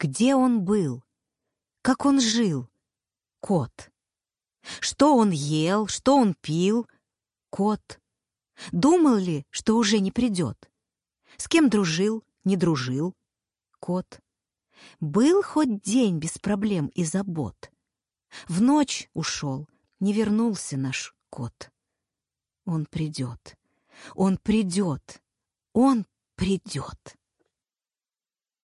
Где он был? Как он жил? Кот. Что он ел, что он пил? Кот. Думал ли, что уже не придет? С кем дружил, не дружил? Кот. Был хоть день без проблем и забот? В ночь ушел, не вернулся наш кот. Он придет, он придет, он придет.